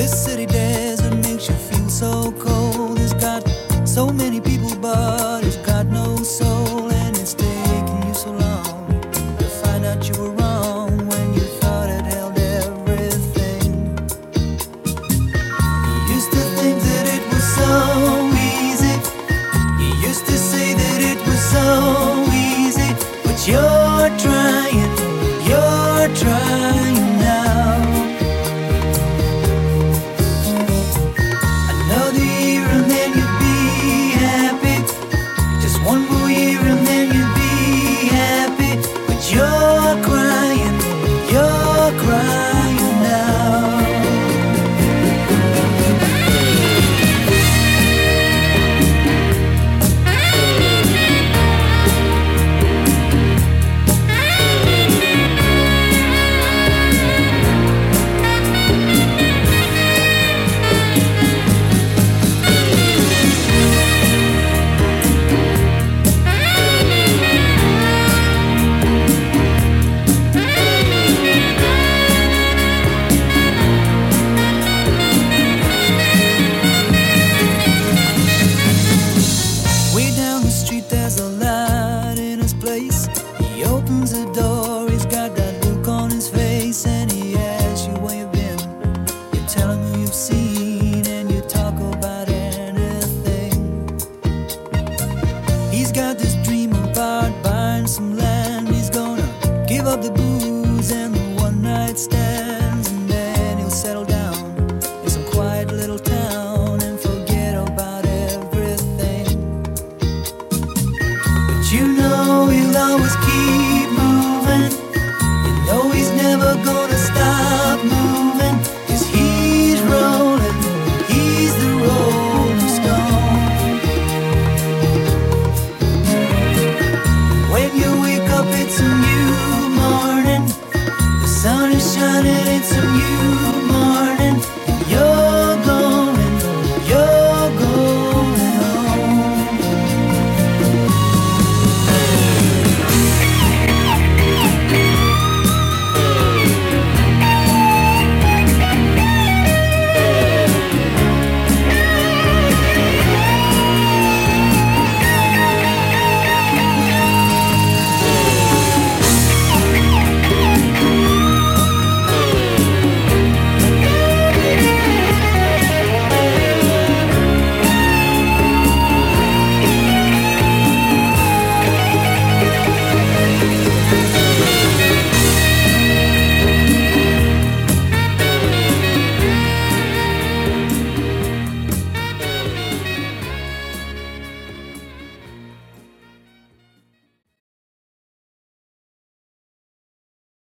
This city desert makes you feel so cold. It's got so many people, but it's got no soul, and it's taking you so long to find out you were wrong when you thought it held everything. You used to think that it was so easy. You used to say that it was so easy, but you're trying, you're trying. place. He opens the door, he's got that look on his face, and he asks you where you've been. You tell him who you've seen, and you talk about anything. He's got this dream about buying some land, he's gonna give up the booze.